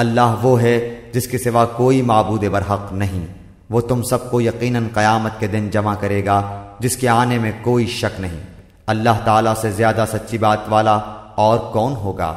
اللہ وہ ہے جس کے سوا کوئی معبود برحق نہیں۔ وہ تم سب کو یقیناً قیامت کے دن جمع کرے گا، جس کے آنے میں کوئی شک نہیں۔ اللہ تعالیٰ سے زیادہ سچی بات والا اور کون ہوگا؟